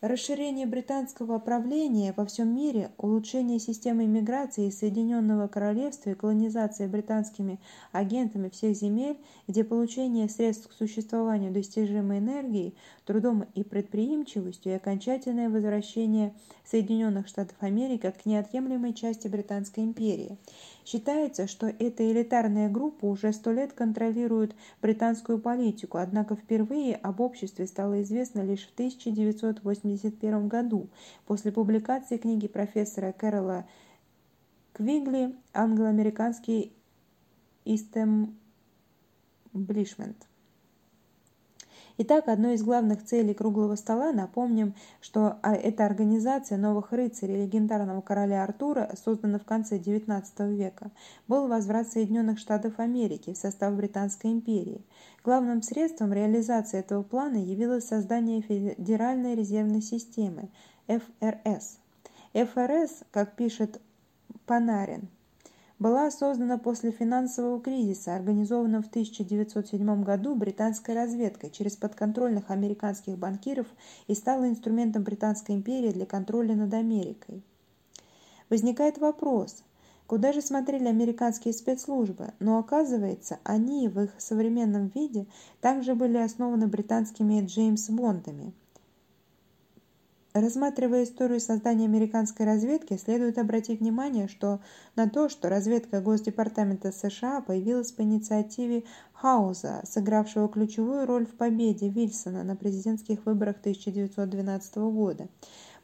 Расширение британского правления во всем мире, улучшение системы иммиграции Соединенного Королевства и колонизация британскими агентами всех земель, где получение средств к существованию достижимой энергией, трудом и предприимчивостью и окончательное возвращение Соединенных Штатов Америки как неотъемлемой части Британской империи – Считается, что эта элитарная группа уже сто лет контролирует британскую политику, однако впервые об обществе стало известно лишь в 1981 году, после публикации книги профессора Кэрола Квигли «Англо-американский истемблишмент». Итак, одной из главных целей круглого стола, напомним, что а, эта организация новых рыцарей легендарного короля Артура, создана в конце XIX века, был возврат Соединенных Штатов Америки в состав Британской империи. Главным средством реализации этого плана явилось создание Федеральной резервной системы – ФРС. ФРС, как пишет Панарин, была создана после финансового кризиса, организованного в 1907 году британской разведкой через подконтрольных американских банкиров и стала инструментом Британской империи для контроля над Америкой. Возникает вопрос, куда же смотрели американские спецслужбы, но оказывается, они в их современном виде также были основаны британскими Джеймс Бондами – Рассматривая историю создания американской разведки, следует обратить внимание что на то, что разведка Госдепартамента США появилась по инициативе Хауза, сыгравшего ключевую роль в победе Вильсона на президентских выборах 1912 года.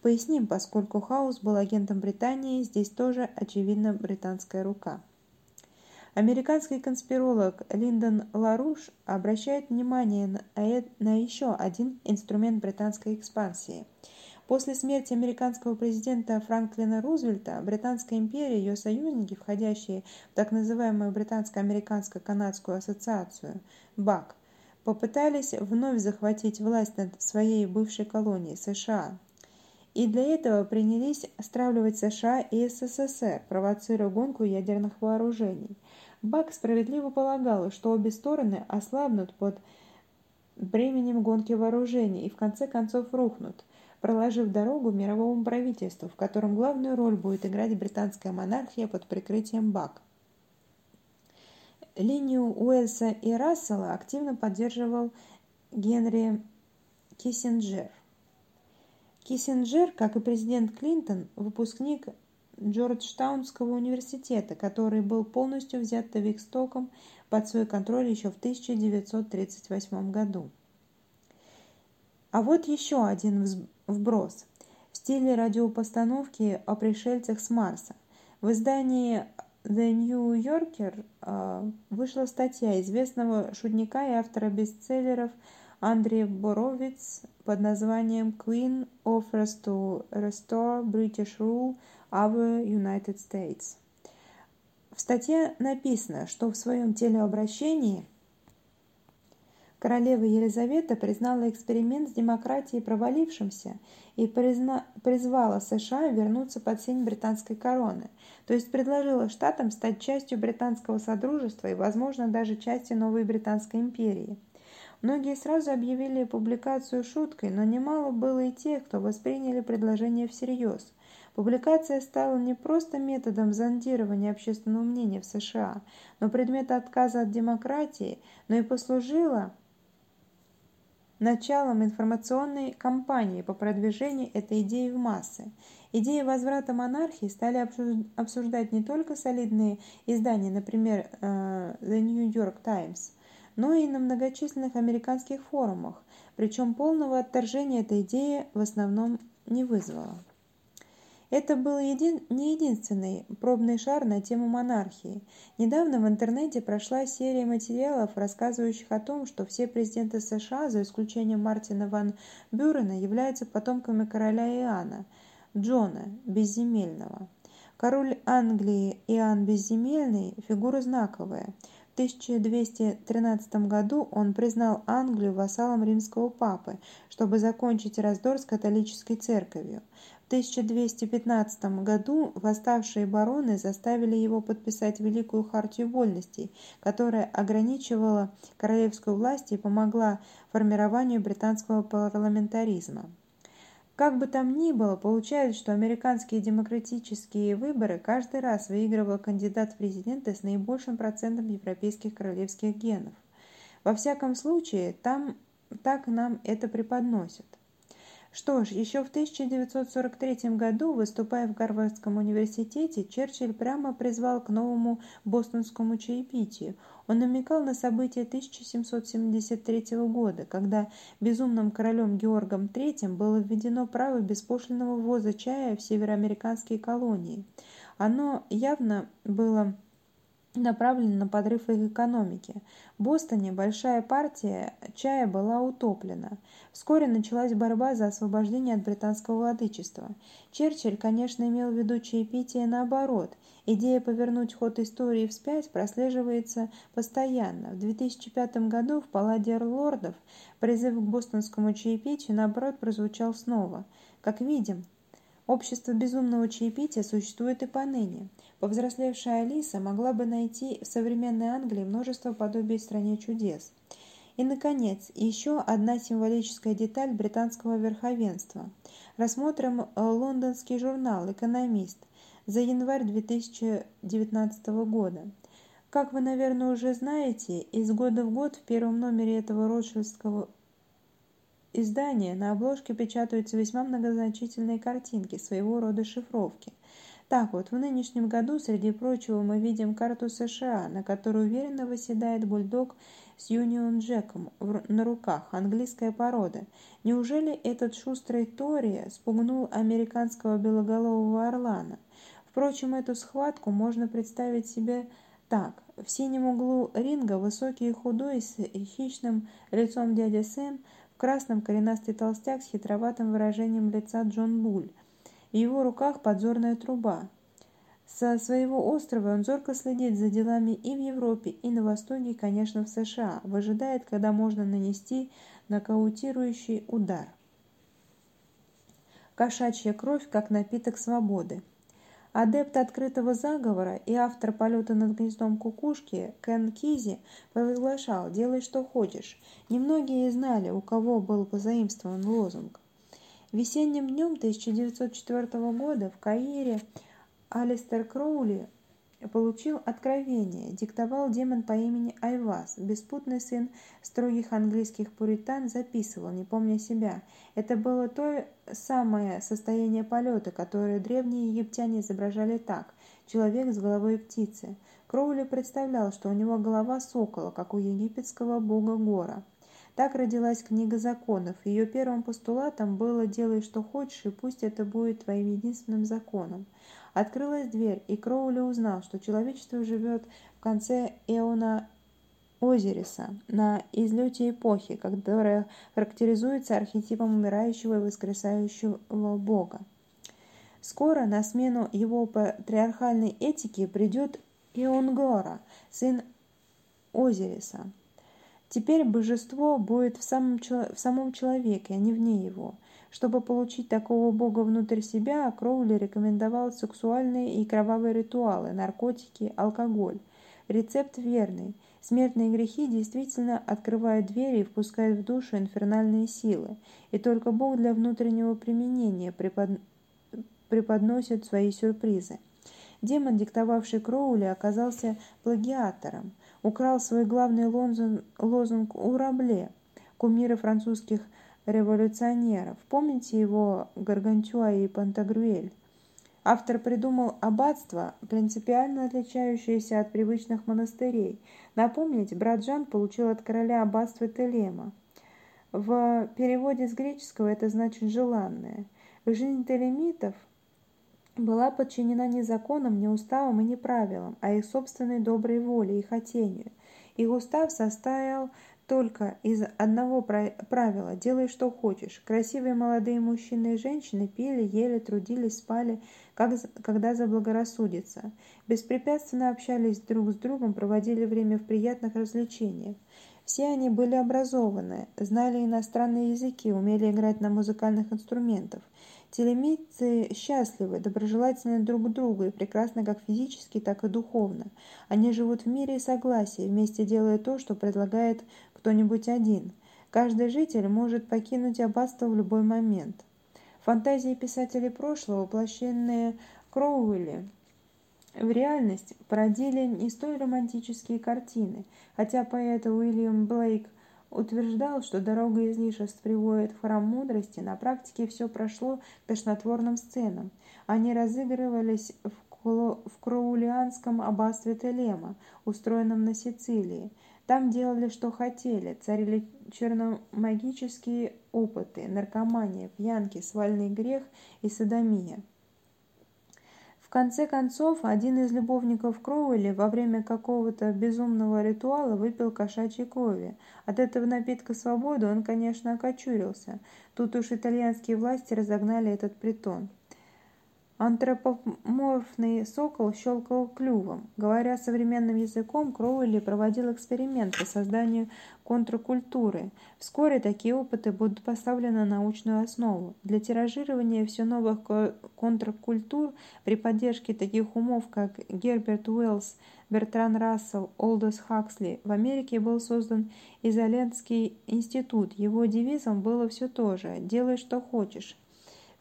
Поясним, поскольку Хаус был агентом Британии, здесь тоже очевидна британская рука. Американский конспиролог Линдон Ларуш обращает внимание на еще один инструмент британской экспансии – После смерти американского президента Франклина Рузвельта Британская империя и ее союзники, входящие в так называемую Британско-американско-канадскую ассоциацию БАК, попытались вновь захватить власть над своей бывшей колонией США. И для этого принялись стравливать США и СССР, провоцируя гонку ядерных вооружений. Бак справедливо полагал, что обе стороны ослабнут под бременем гонки вооружений и в конце концов рухнут, проложив дорогу мировому правительству, в котором главную роль будет играть британская монархия под прикрытием БАК. Линию Уэльса и Рассела активно поддерживал Генри Киссинджер. Киссинджер, как и президент Клинтон, выпускник Джорджтаунского университета, который был полностью взят Тавикстоком под свой контроль еще в 1938 году. А вот еще один вброс в стиле радиопостановки о пришельцах с Марса. В издании The New Yorker э, вышла статья известного шутника и автора бестселлеров Андрея Боровиц под названием Queen offers to restore British rule over United States. В статье написано, что в своем телеобращении королева Елизавета признала эксперимент с демократией провалившимся и призна... призвала США вернуться под сень британской короны, то есть предложила штатам стать частью британского содружества и, возможно, даже частью новой британской империи. Многие сразу объявили публикацию шуткой, но немало было и тех, кто восприняли предложение всерьез. Публикация стала не просто методом зондирования общественного мнения в США, но предметом отказа от демократии, но и послужила началом информационной кампании по продвижению этой идеи в массы. Идеи возврата монархии стали обсуждать не только солидные издания, например, э, The New York Times, но и на многочисленных американских форумах, причем полного отторжения эта идея в основном не вызвала. Это был един... не единственный пробный шар на тему монархии. Недавно в интернете прошла серия материалов, рассказывающих о том, что все президенты США, за исключением Мартина ван Бюрена, являются потомками короля Иоанна, Джона Безземельного. Король Англии Иоанн Безземельный – фигура знаковая. В 1213 году он признал Англию вассалом римского папы, чтобы закончить раздор с католической церковью. В 1215 году восставшие бароны заставили его подписать Великую Хартию Вольностей, которая ограничивала королевскую власть и помогла формированию британского парламентаризма. Как бы там ни было, получается, что американские демократические выборы каждый раз выигрывал кандидат в президенты с наибольшим процентом европейских королевских генов. Во всяком случае, там так нам это преподносят. Что ж, еще в 1943 году, выступая в Гарвардском университете, Черчилль прямо призвал к новому бостонскому чаепитию. Он намекал на события 1773 года, когда безумным королем Георгом III было введено право беспошлинного ввоза чая в североамериканские колонии. Оно явно было направлен на подрыв их экономики. В Бостоне большая партия чая была утоплена. Вскоре началась борьба за освобождение от британского владычества. Черчилль, конечно, имел в виду чаепитие наоборот. Идея повернуть ход истории вспять прослеживается постоянно. В 2005 году в Паладе лордов призыв к бостонскому чаепитию, наоборот, прозвучал снова. Как видим, общество безумного чаепития существует и поныне. Повзрослевшая Алиса могла бы найти в современной Англии множество подобий стране чудес. И, наконец, еще одна символическая деталь британского верховенства. Рассмотрим э, лондонский журнал «Экономист» за январь 2019 года. Как вы, наверное, уже знаете, из года в год в первом номере этого ротшильдского издания на обложке печатаются весьма многозначительные картинки, своего рода шифровки – так вот, в нынешнем году, среди прочего, мы видим карту США, на которой уверенно восседает бульдог с Юнион Джеком на руках, английская порода. Неужели этот шустрый Тори спугнул американского белоголового орлана? Впрочем, эту схватку можно представить себе так. В синем углу ринга высокий и худой с хищным лицом дядя Сэм В красном коренастый толстяк с хитроватым выражением лица Джон Буль. В его руках подзорная труба. Со своего острова он зорко следит за делами и в Европе, и на Востоке, и, конечно, в США, выжидает, когда можно нанести нокаутирующий удар. Кошачья кровь как напиток свободы. Адепт открытого заговора и автор полета над гнездом кукушки Кен Кизи провозглашал «делай, что хочешь». Немногие знали, у кого был позаимствован лозунг. Весенним днем 1904 года в Каире Алистер Кроули получил откровение, диктовал демон по имени Айвас, беспутный сын строгих английских пуритан, записывал, не помня себя. Это было то самое состояние полета, которое древние египтяне изображали так – человек с головой птицы. Кроули представлял, что у него голова сокола, как у египетского бога Гора. Так родилась книга законов. Ее первым постулатом было «делай, что хочешь, и пусть это будет твоим единственным законом». Открылась дверь, и Кроули узнал, что человечество живет в конце эона Озериса, на излете эпохи, которая характеризуется архетипом умирающего и воскресающего бога. Скоро на смену его патриархальной этике придет Ионгора, сын Озериса. Теперь божество будет в самом, в самом человеке, а не вне его. Чтобы получить такого бога внутрь себя, Кроули рекомендовал сексуальные и кровавые ритуалы, наркотики, алкоголь. Рецепт верный. Смертные грехи действительно открывают двери и впускают в душу инфернальные силы, и только Бог для внутреннего применения препод... преподносит свои сюрпризы. Демон, диктовавший Кроули, оказался плагиатором. Украл свой главный лозунг, лозунг у Рабле, кумира французских революционеров. Помните его Гаргантюа и Пантагрюэль? Автор придумал аббатство, принципиально отличающееся от привычных монастырей. Напомнить, брат Жан получил от короля аббатство Телема. В переводе с греческого это значит «желанное». Жизнь телемитов была подчинена не законам, не уставам и не правилам, а их собственной доброй воле и хотению. Их устав состоял только из одного правила «делай, что хочешь». Красивые молодые мужчины и женщины пили, ели, трудились, спали, как, когда заблагорассудится. Беспрепятственно общались друг с другом, проводили время в приятных развлечениях. Все они были образованы, знали иностранные языки, умели играть на музыкальных инструментах. Телемийцы счастливы, доброжелательны друг к другу и прекрасны как физически, так и духовно. Они живут в мире и согласии, вместе делая то, что предлагает кто-нибудь один. Каждый житель может покинуть аббатство в любой момент. Фантазии писателей прошлого, воплощенные Кроуэлли, в реальность породили не столь романтические картины, хотя поэт Уильям Блейк утверждал, что дорога излишеств приводит в храм мудрости, на практике все прошло к тошнотворным сценам. Они разыгрывались в, Кроулианском аббатстве Телема, устроенном на Сицилии. Там делали, что хотели, царили черномагические опыты, наркомания, пьянки, свальный грех и садомия. В конце концов, один из любовников Кроуэлли во время какого-то безумного ритуала выпил кошачьей крови. От этого напитка свободы он, конечно, окочурился. Тут уж итальянские власти разогнали этот притон. Антропоморфный сокол щелкал клювом. Говоря современным языком, Кроуэлли проводил эксперимент по созданию контркультуры. Вскоре такие опыты будут поставлены на научную основу. Для тиражирования все новых контркультур при поддержке таких умов, как Герберт Уэллс, Бертран Рассел, Олдос Хаксли, в Америке был создан Изолентский институт. Его девизом было все то же «Делай, что хочешь»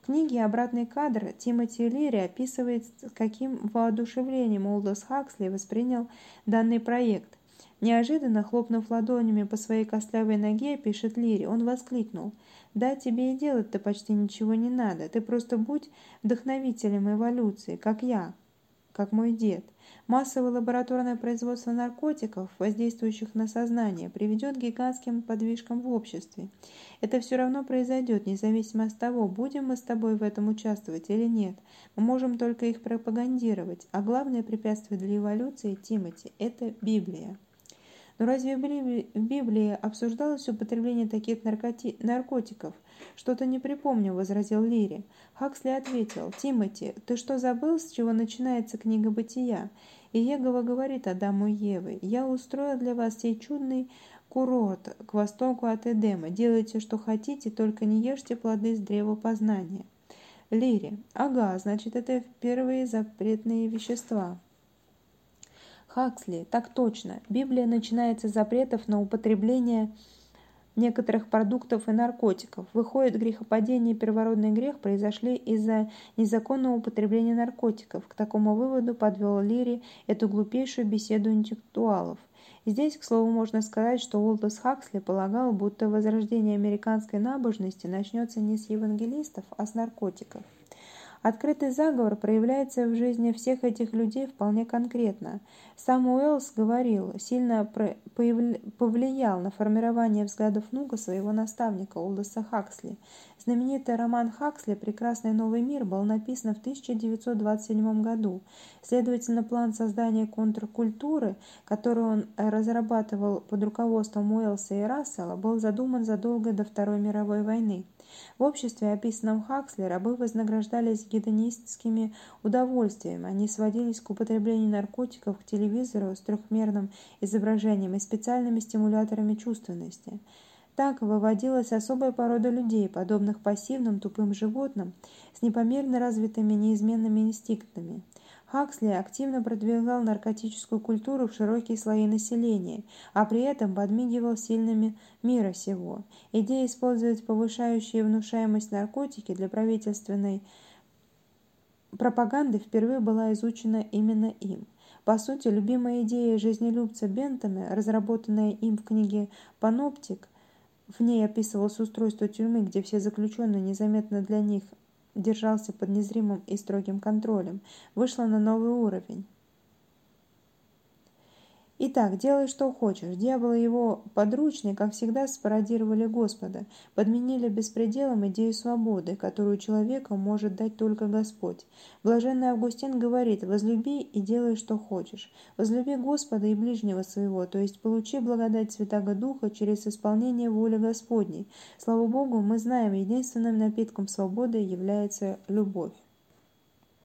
книге «Обратный кадр» Тимоти Лири описывает, с каким воодушевлением Олдос Хаксли воспринял данный проект. Неожиданно, хлопнув ладонями по своей костлявой ноге, пишет Лири, он воскликнул. «Да, тебе и делать-то почти ничего не надо. Ты просто будь вдохновителем эволюции, как я, как мой дед. Массовое лабораторное производство наркотиков, воздействующих на сознание, приведет к гигантским подвижкам в обществе. Это все равно произойдет, независимо от того, будем мы с тобой в этом участвовать или нет. Мы можем только их пропагандировать, а главное препятствие для эволюции, Тимати, это Библия. Но разве в Библии обсуждалось употребление таких наркоти... наркотиков? Что-то не припомню, возразил Лири. Хаксли ответил, Тимати, ты что забыл, с чего начинается книга Бытия? И Егова говорит Адаму и я устроил для вас сей чудный курорт к востоку от Эдема. Делайте, что хотите, только не ешьте плоды с древа познания. Лири. Ага, значит, это первые запретные вещества. Хаксли. Так точно. Библия начинается с запретов на употребление некоторых продуктов и наркотиков. Выходит, грехопадение и первородный грех произошли из-за незаконного употребления наркотиков. К такому выводу подвел Лири эту глупейшую беседу интеллектуалов. Здесь, к слову, можно сказать, что Уолтес Хаксли полагал, будто возрождение американской набожности начнется не с евангелистов, а с наркотиков. Открытый заговор проявляется в жизни всех этих людей вполне конкретно. Сам Уэллс говорил, сильно повлиял на формирование взглядов внука своего наставника Олдоса Хаксли. Знаменитый роман Хаксли «Прекрасный новый мир» был написан в 1927 году. Следовательно, план создания контркультуры, который он разрабатывал под руководством Уэллса и Рассела, был задуман задолго до Второй мировой войны. В обществе, описанном Хаксли, рабы вознаграждались гедонистскими удовольствиями. Они сводились к употреблению наркотиков, к телевизору с трехмерным изображением и специальными стимуляторами чувственности. Так выводилась особая порода людей, подобных пассивным тупым животным, с непомерно развитыми неизменными инстинктами. Хаксли активно продвигал наркотическую культуру в широкие слои населения, а при этом подмигивал сильными мира сего. Идея использовать повышающие внушаемость наркотики для правительственной пропаганды впервые была изучена именно им. По сути, любимая идея жизнелюбца Бентами, разработанная им в книге «Паноптик», в ней описывалось устройство тюрьмы, где все заключенные незаметно для них держался под незримым и строгим контролем, вышла на новый уровень. Итак, делай, что хочешь. Дьявол и его подручные, как всегда, спародировали Господа, подменили беспределом идею свободы, которую человеку может дать только Господь. Блаженный Августин говорит, возлюби и делай, что хочешь. Возлюби Господа и ближнего своего, то есть получи благодать Святаго Духа через исполнение воли Господней. Слава Богу, мы знаем, единственным напитком свободы является любовь.